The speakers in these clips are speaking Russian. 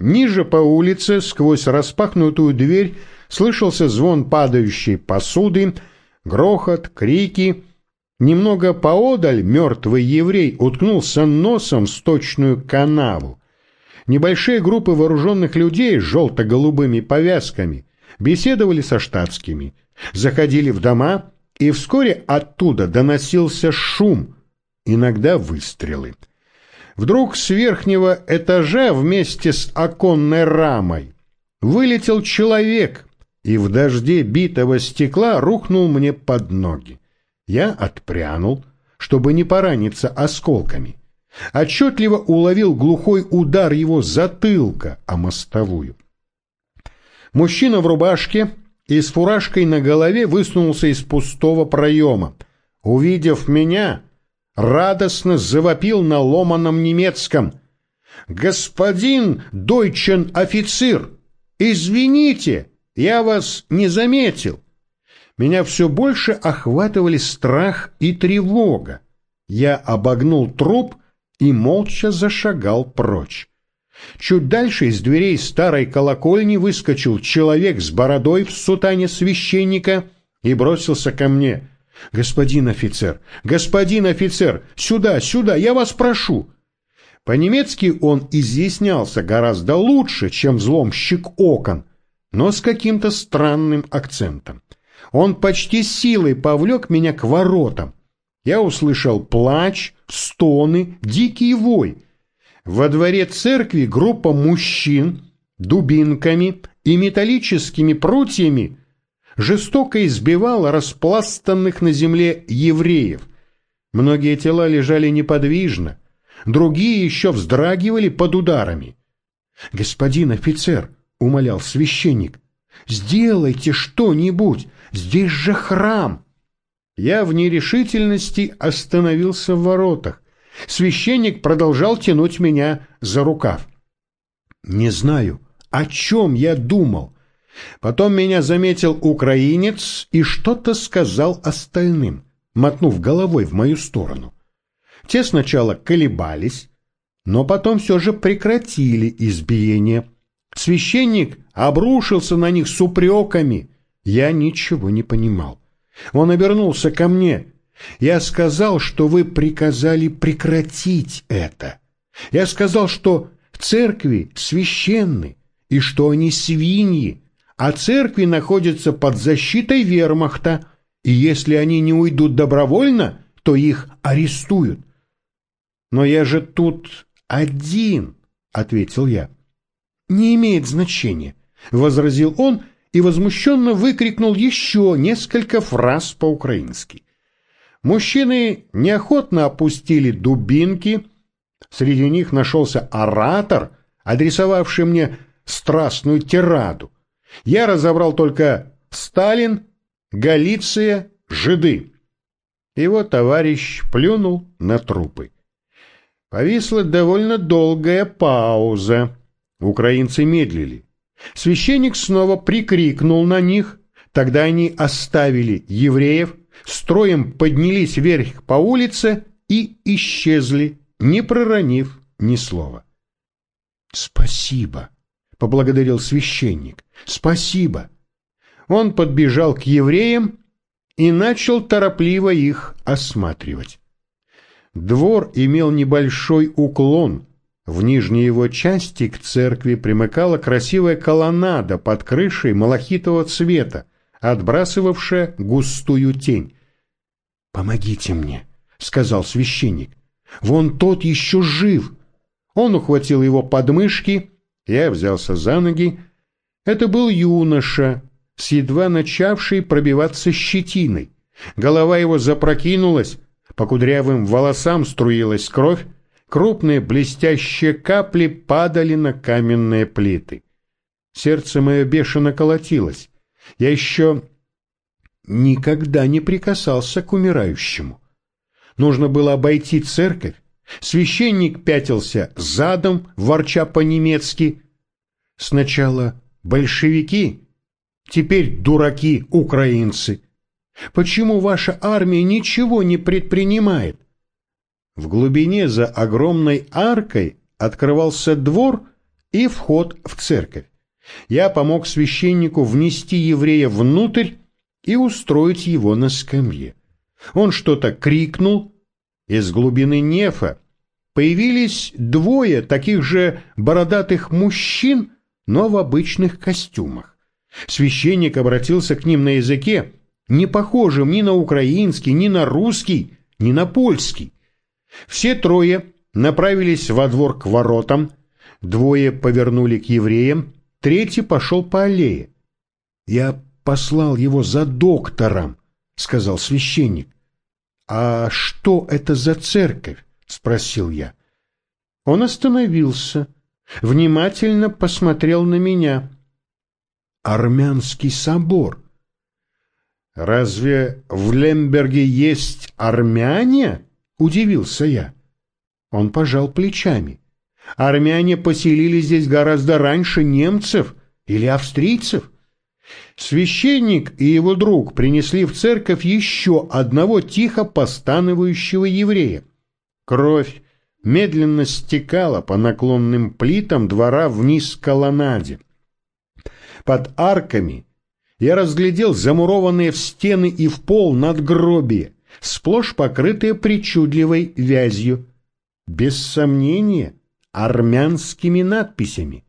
Ниже по улице, сквозь распахнутую дверь, слышался звон падающей посуды, грохот, крики. Немного поодаль мертвый еврей уткнулся носом в сточную канаву. Небольшие группы вооруженных людей с желто-голубыми повязками беседовали со штатскими, заходили в дома, и вскоре оттуда доносился шум, иногда выстрелы. Вдруг с верхнего этажа вместе с оконной рамой вылетел человек и в дожде битого стекла рухнул мне под ноги. Я отпрянул, чтобы не пораниться осколками. Отчетливо уловил глухой удар его затылка о мостовую. Мужчина в рубашке и с фуражкой на голове высунулся из пустого проема. Увидев меня, радостно завопил на ломаном немецком. «Господин дойчен офицер, извините, я вас не заметил». Меня все больше охватывали страх и тревога. Я обогнул труп и молча зашагал прочь. Чуть дальше из дверей старой колокольни выскочил человек с бородой в сутане священника и бросился ко мне — «Господин офицер! Господин офицер! Сюда, сюда! Я вас прошу!» По-немецки он изъяснялся гораздо лучше, чем взломщик окон, но с каким-то странным акцентом. Он почти силой повлек меня к воротам. Я услышал плач, стоны, дикий вой. Во дворе церкви группа мужчин дубинками и металлическими прутьями жестоко избивал распластанных на земле евреев. Многие тела лежали неподвижно, другие еще вздрагивали под ударами. «Господин офицер», — умолял священник, — «сделайте что-нибудь, здесь же храм». Я в нерешительности остановился в воротах. Священник продолжал тянуть меня за рукав. Не знаю, о чем я думал, Потом меня заметил украинец и что-то сказал остальным, мотнув головой в мою сторону. Те сначала колебались, но потом все же прекратили избиение. Священник обрушился на них с упреками. Я ничего не понимал. Он обернулся ко мне. Я сказал, что вы приказали прекратить это. Я сказал, что церкви священны и что они свиньи, а церкви находятся под защитой вермахта, и если они не уйдут добровольно, то их арестуют. «Но я же тут один», — ответил я. «Не имеет значения», — возразил он и возмущенно выкрикнул еще несколько фраз по-украински. Мужчины неохотно опустили дубинки, среди них нашелся оратор, адресовавший мне страстную тираду. Я разобрал только Сталин, Галиция, жиды. Его товарищ плюнул на трупы. Повисла довольно долгая пауза. Украинцы медлили. Священник снова прикрикнул на них. Тогда они оставили евреев, строем поднялись вверх по улице и исчезли, не проронив ни слова. «Спасибо», — поблагодарил священник. «Спасибо». Он подбежал к евреям и начал торопливо их осматривать. Двор имел небольшой уклон. В нижней его части к церкви примыкала красивая колоннада под крышей малахитового цвета, отбрасывавшая густую тень. «Помогите мне», — сказал священник. «Вон тот еще жив». Он ухватил его подмышки я взялся за ноги. Это был юноша, с едва начавшей пробиваться щетиной. Голова его запрокинулась, по кудрявым волосам струилась кровь, крупные блестящие капли падали на каменные плиты. Сердце мое бешено колотилось. Я еще никогда не прикасался к умирающему. Нужно было обойти церковь, Священник пятился задом, ворча по-немецки. Сначала большевики, теперь дураки украинцы. Почему ваша армия ничего не предпринимает? В глубине за огромной аркой открывался двор и вход в церковь. Я помог священнику внести еврея внутрь и устроить его на скамье. Он что-то крикнул. Из глубины нефа появились двое таких же бородатых мужчин, но в обычных костюмах. Священник обратился к ним на языке, не похожим ни на украинский, ни на русский, ни на польский. Все трое направились во двор к воротам, двое повернули к евреям, третий пошел по аллее. «Я послал его за доктором», — сказал священник. «А что это за церковь?» — спросил я. Он остановился, внимательно посмотрел на меня. «Армянский собор». «Разве в Лемберге есть армяне?» — удивился я. Он пожал плечами. «Армяне поселились здесь гораздо раньше немцев или австрийцев». Священник и его друг принесли в церковь еще одного тихо постанывающего еврея. Кровь медленно стекала по наклонным плитам двора вниз к колоннаде. Под арками я разглядел замурованные в стены и в пол надгробия, сплошь покрытые причудливой вязью. Без сомнения, армянскими надписями.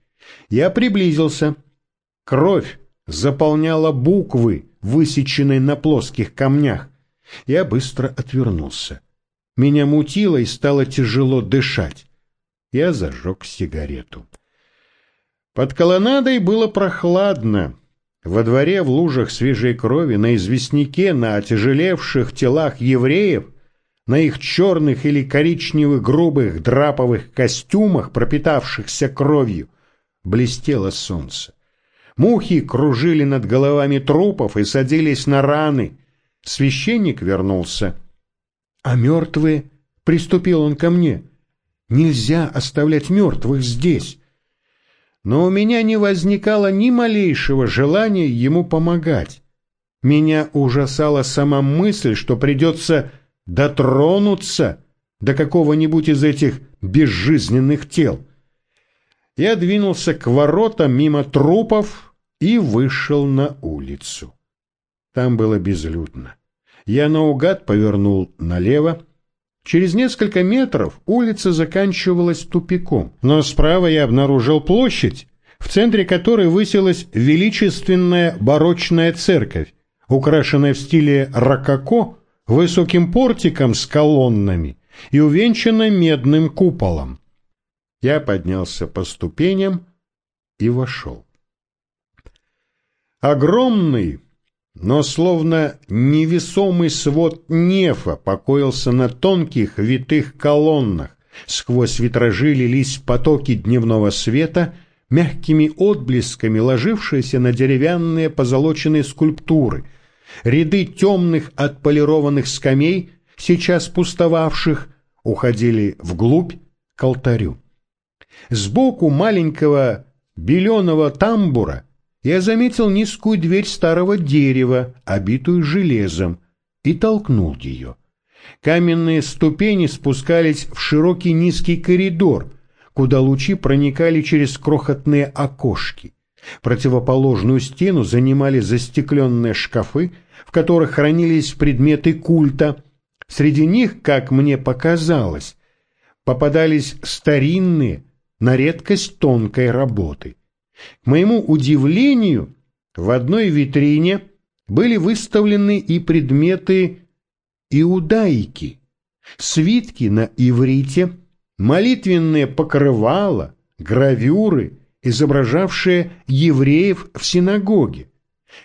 Я приблизился. Кровь заполняла буквы, высеченные на плоских камнях. Я быстро отвернулся. Меня мутило и стало тяжело дышать. Я зажег сигарету. Под колоннадой было прохладно. Во дворе в лужах свежей крови, на известняке, на отяжелевших телах евреев, на их черных или коричневых грубых драповых костюмах, пропитавшихся кровью, блестело солнце. Мухи кружили над головами трупов и садились на раны. Священник вернулся. А мертвые, приступил он ко мне, нельзя оставлять мертвых здесь но у меня не возникало ни малейшего желания ему помогать. Меня ужасала сама мысль, что придется дотронуться до какого-нибудь из этих безжизненных тел. Я двинулся к воротам мимо трупов и вышел на улицу. Там было безлюдно. Я наугад повернул налево, Через несколько метров улица заканчивалась тупиком, но справа я обнаружил площадь, в центре которой высилась величественная барочная церковь, украшенная в стиле рококо высоким портиком с колоннами и увенчанная медным куполом. Я поднялся по ступеням и вошел. Огромный, но словно невесомый свод нефа покоился на тонких витых колоннах, сквозь витражи лились потоки дневного света, мягкими отблесками ложившиеся на деревянные позолоченные скульптуры, ряды темных отполированных скамей, сейчас пустовавших, уходили вглубь к алтарю. Сбоку маленького беленого тамбура я заметил низкую дверь старого дерева, обитую железом, и толкнул ее. Каменные ступени спускались в широкий низкий коридор, куда лучи проникали через крохотные окошки. Противоположную стену занимали застекленные шкафы, в которых хранились предметы культа. Среди них, как мне показалось, попадались старинные, на редкость тонкой работы. К моему удивлению, в одной витрине были выставлены и предметы иудаики, свитки на иврите, молитвенные покрывала, гравюры, изображавшие евреев в синагоге.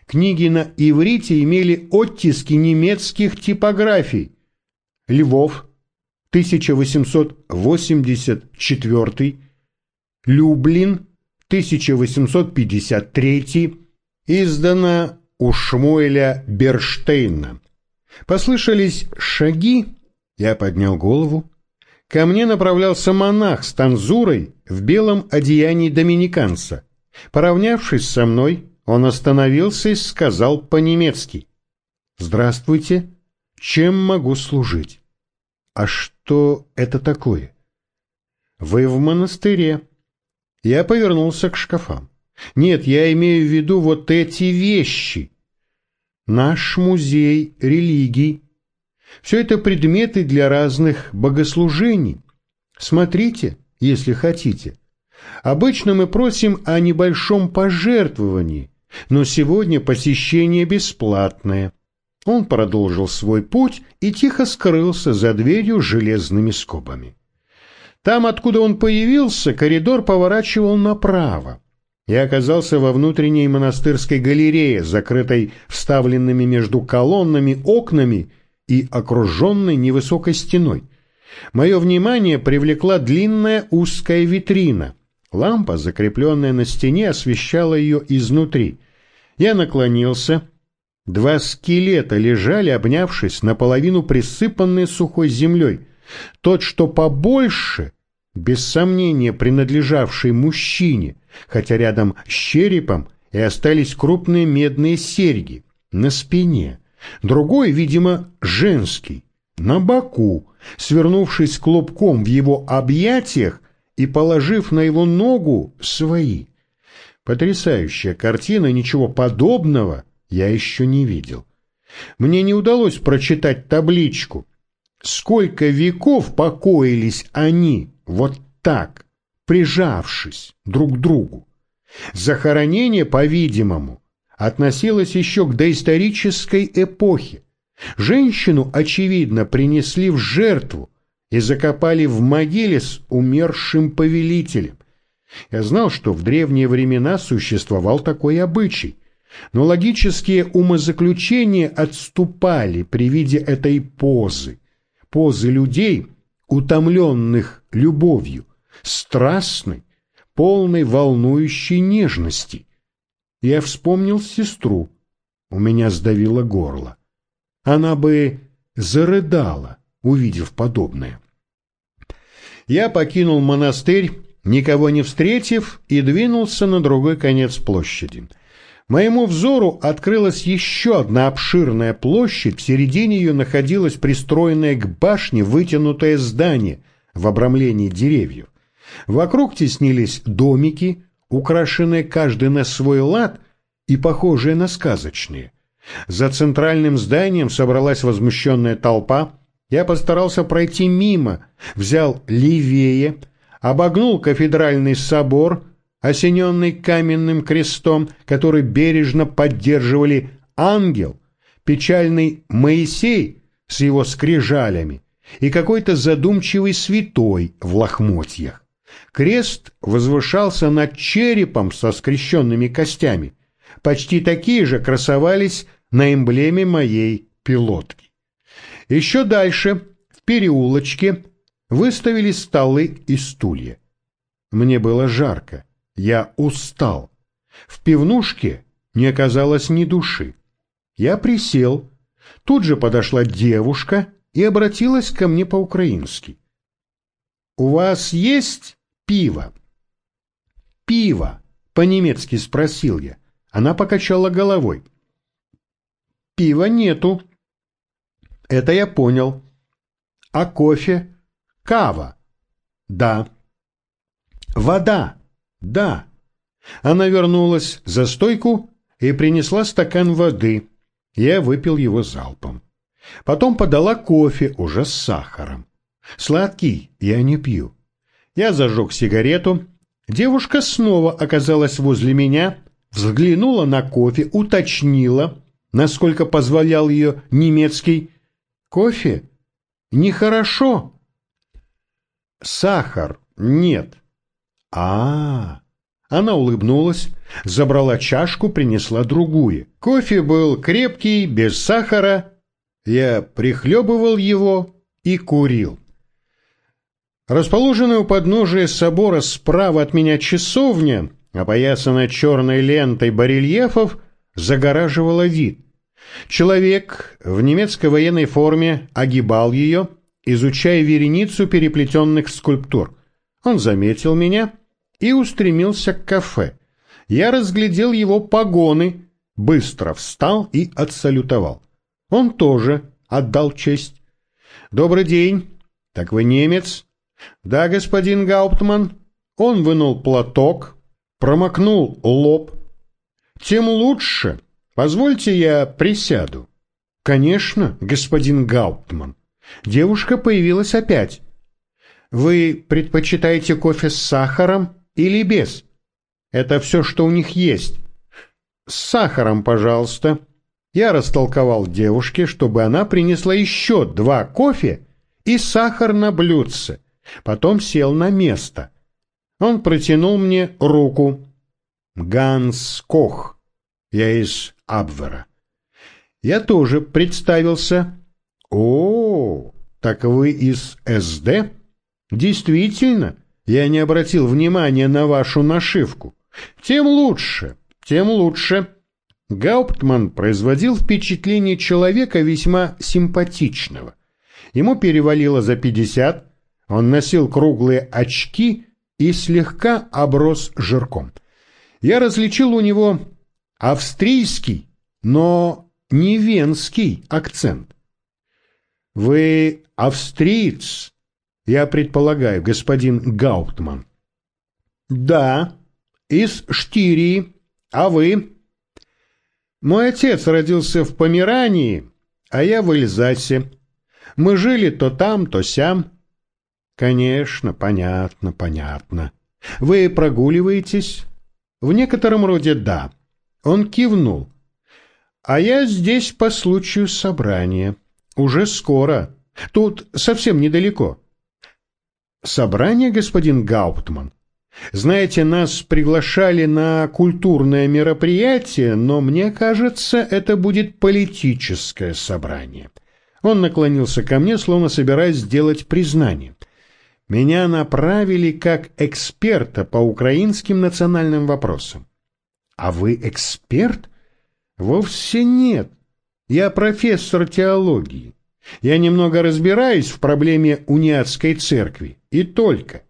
Книги на иврите имели оттиски немецких типографий. Львов, 1884, Люблин, 1853, издана у Шмуэля Берштейна. Послышались шаги, я поднял голову. Ко мне направлялся монах с танзурой в белом одеянии доминиканца. Поравнявшись со мной, он остановился и сказал по-немецки. «Здравствуйте, чем могу служить?» «А что это такое?» «Вы в монастыре. Я повернулся к шкафам. Нет, я имею в виду вот эти вещи. Наш музей религий. Все это предметы для разных богослужений. Смотрите, если хотите. Обычно мы просим о небольшом пожертвовании, но сегодня посещение бесплатное. Он продолжил свой путь и тихо скрылся за дверью железными скобами. Там, откуда он появился, коридор поворачивал направо. Я оказался во внутренней монастырской галерее, закрытой вставленными между колоннами окнами и окруженной невысокой стеной. Мое внимание привлекла длинная узкая витрина. Лампа, закрепленная на стене, освещала ее изнутри. Я наклонился. Два скелета лежали, обнявшись, наполовину присыпанные сухой землей. Тот, что побольше, без сомнения принадлежавший мужчине, хотя рядом с черепом и остались крупные медные серьги на спине. Другой, видимо, женский, на боку, свернувшись клубком в его объятиях и положив на его ногу свои. Потрясающая картина, ничего подобного я еще не видел. Мне не удалось прочитать табличку. Сколько веков покоились они вот так, прижавшись друг к другу. Захоронение, по-видимому, относилось еще к доисторической эпохе. Женщину, очевидно, принесли в жертву и закопали в могиле с умершим повелителем. Я знал, что в древние времена существовал такой обычай, но логические умозаключения отступали при виде этой позы, позы людей, утомленных любовью, страстной, полной волнующей нежности. Я вспомнил сестру, у меня сдавило горло. Она бы зарыдала, увидев подобное. Я покинул монастырь, никого не встретив, и двинулся на другой конец площади. Моему взору открылась еще одна обширная площадь, в середине ее находилось пристроенное к башне вытянутое здание в обрамлении деревьев. Вокруг теснились домики, украшенные каждый на свой лад и похожие на сказочные. За центральным зданием собралась возмущенная толпа. Я постарался пройти мимо, взял левее, обогнул кафедральный собор, осененный каменным крестом, который бережно поддерживали ангел, печальный Моисей с его скрижалями и какой-то задумчивый святой в лохмотьях. Крест возвышался над черепом со скрещенными костями. Почти такие же красовались на эмблеме моей пилотки. Еще дальше, в переулочке, выставили столы и стулья. Мне было жарко, я устал. В пивнушке не оказалось ни души. Я присел, тут же подошла девушка и обратилась ко мне по-украински. «У вас есть пиво?» «Пиво», — по-немецки спросил я. Она покачала головой. Пива нету. Это я понял. А кофе? Кава? Да. Вода? Да. Она вернулась за стойку и принесла стакан воды. Я выпил его залпом. Потом подала кофе уже с сахаром. Сладкий я не пью. Я зажег сигарету. Девушка снова оказалась возле меня, взглянула на кофе, уточнила, насколько позволял ее немецкий. Кофе? Нехорошо. Сахар? Нет. А, Она улыбнулась, забрала чашку, принесла другую. Кофе был крепкий, без сахара. Я прихлебывал его и курил. Расположенная у подножия собора справа от меня часовня, опоясанная черной лентой барельефов, загораживала вид. Человек в немецкой военной форме огибал ее, изучая вереницу переплетенных скульптур. Он заметил меня и устремился к кафе. Я разглядел его погоны, быстро встал и отсалютовал. Он тоже отдал честь. «Добрый день. Так вы немец?» «Да, господин Гауптман. Он вынул платок, промокнул лоб. Тем лучше. Позвольте я присяду. Конечно, господин Гауптман. Девушка появилась опять. Вы предпочитаете кофе с сахаром или без? Это все, что у них есть. С сахаром, пожалуйста. Я растолковал девушке, чтобы она принесла еще два кофе и сахар на блюдце. Потом сел на место. Он протянул мне руку. Ганс Кох. Я из Абвера. Я тоже представился. О, так вы из СД? Действительно, я не обратил внимания на вашу нашивку. Тем лучше, тем лучше. Гауптман производил впечатление человека весьма симпатичного. Ему перевалило за пятьдесят, он носил круглые очки и слегка оброс жирком. Я различил у него австрийский, но не венский акцент. «Вы австриец?» Я предполагаю, господин Гауптман. Да, из Штирии. А вы? Мой отец родился в Померании, а я в Эльзасе. Мы жили то там, то сям. Конечно, понятно, понятно. Вы прогуливаетесь? В некотором роде да. Он кивнул. А я здесь по случаю собрания. Уже скоро. Тут совсем недалеко. Собрание, господин Гауптман? Знаете, нас приглашали на культурное мероприятие, но мне кажется, это будет политическое собрание. Он наклонился ко мне, словно собираясь сделать признание. Меня направили как эксперта по украинским национальным вопросам. А вы эксперт? Вовсе нет. Я профессор теологии. Я немного разбираюсь в проблеме униатской церкви, и только.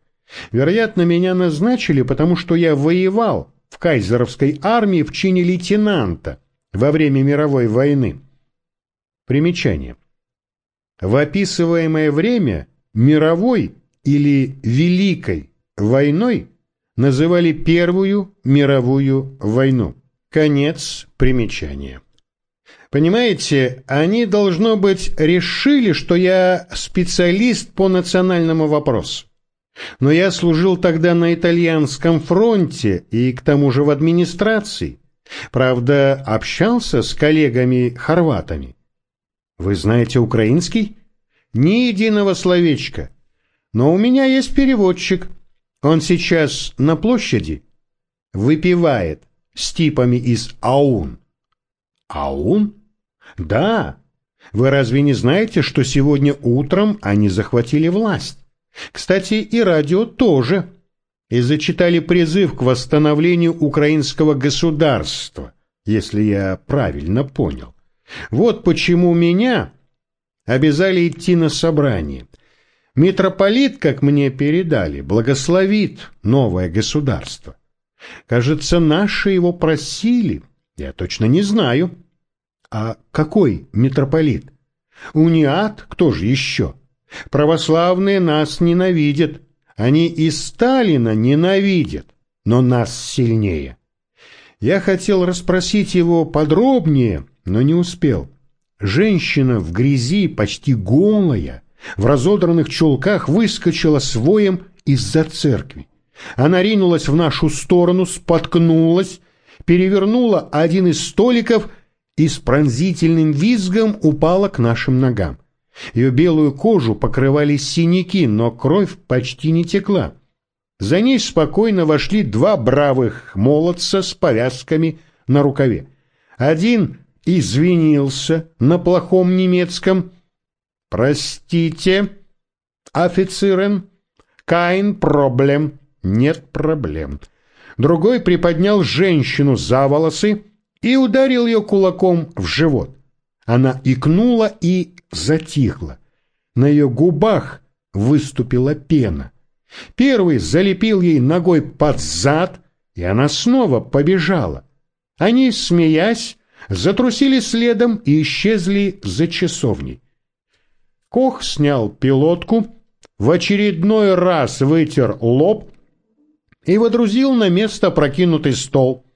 Вероятно, меня назначили, потому что я воевал в кайзеровской армии в чине лейтенанта во время мировой войны. Примечание. В описываемое время мировой или великой войной называли Первую мировую войну. Конец примечания. Понимаете, они, должно быть, решили, что я специалист по национальному вопросу. Но я служил тогда на итальянском фронте и к тому же в администрации. Правда, общался с коллегами-хорватами. Вы знаете украинский? Ни единого словечка. Но у меня есть переводчик. Он сейчас на площади выпивает с типами из АУН. АУН? Да. Вы разве не знаете, что сегодня утром они захватили власть? Кстати, и радио тоже. И зачитали призыв к восстановлению украинского государства, если я правильно понял. Вот почему меня обязали идти на собрание. Митрополит, как мне передали, благословит новое государство. Кажется, наши его просили, я точно не знаю. А какой митрополит? Униат, кто же еще? Православные нас ненавидят. Они и Сталина ненавидят, но нас сильнее. Я хотел расспросить его подробнее, но не успел. Женщина в грязи, почти голая, в разодранных чулках выскочила с воем из-за церкви. Она ринулась в нашу сторону, споткнулась, перевернула один из столиков — и с пронзительным визгом упала к нашим ногам. Ее белую кожу покрывали синяки, но кровь почти не текла. За ней спокойно вошли два бравых молодца с повязками на рукаве. Один извинился на плохом немецком. «Простите, офицерен, кайн проблем, нет проблем». Другой приподнял женщину за волосы, и ударил ее кулаком в живот. Она икнула и затихла. На ее губах выступила пена. Первый залепил ей ногой под зад, и она снова побежала. Они, смеясь, затрусили следом и исчезли за часовней. Кох снял пилотку, в очередной раз вытер лоб, и водрузил на место прокинутый стол.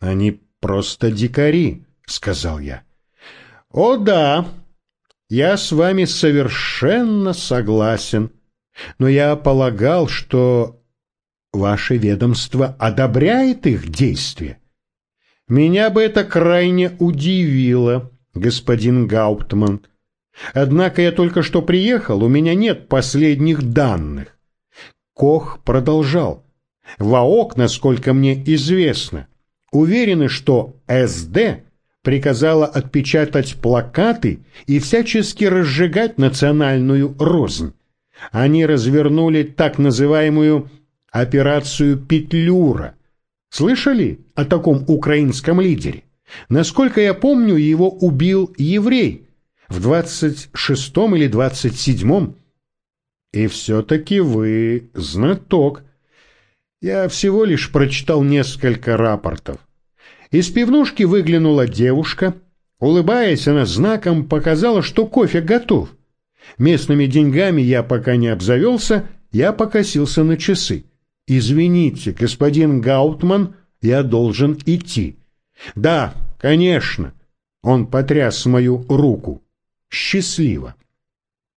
«Они просто дикари», — сказал я. «О да, я с вами совершенно согласен, но я полагал, что ваше ведомство одобряет их действия. Меня бы это крайне удивило, господин Гауптман. Однако я только что приехал, у меня нет последних данных. Кох продолжал. Ваок, насколько мне известно, уверены, что СД приказала отпечатать плакаты и всячески разжигать национальную рознь. Они развернули так называемую операцию «Петлюра». Слышали о таком украинском лидере? Насколько я помню, его убил еврей в 26-м или 27-м. И все-таки вы знаток. Я всего лишь прочитал несколько рапортов. Из пивнушки выглянула девушка. Улыбаясь, она знаком показала, что кофе готов. Местными деньгами я пока не обзавелся, я покосился на часы. «Извините, господин Гаутман, я должен идти». «Да, конечно». Он потряс мою руку. «Счастливо».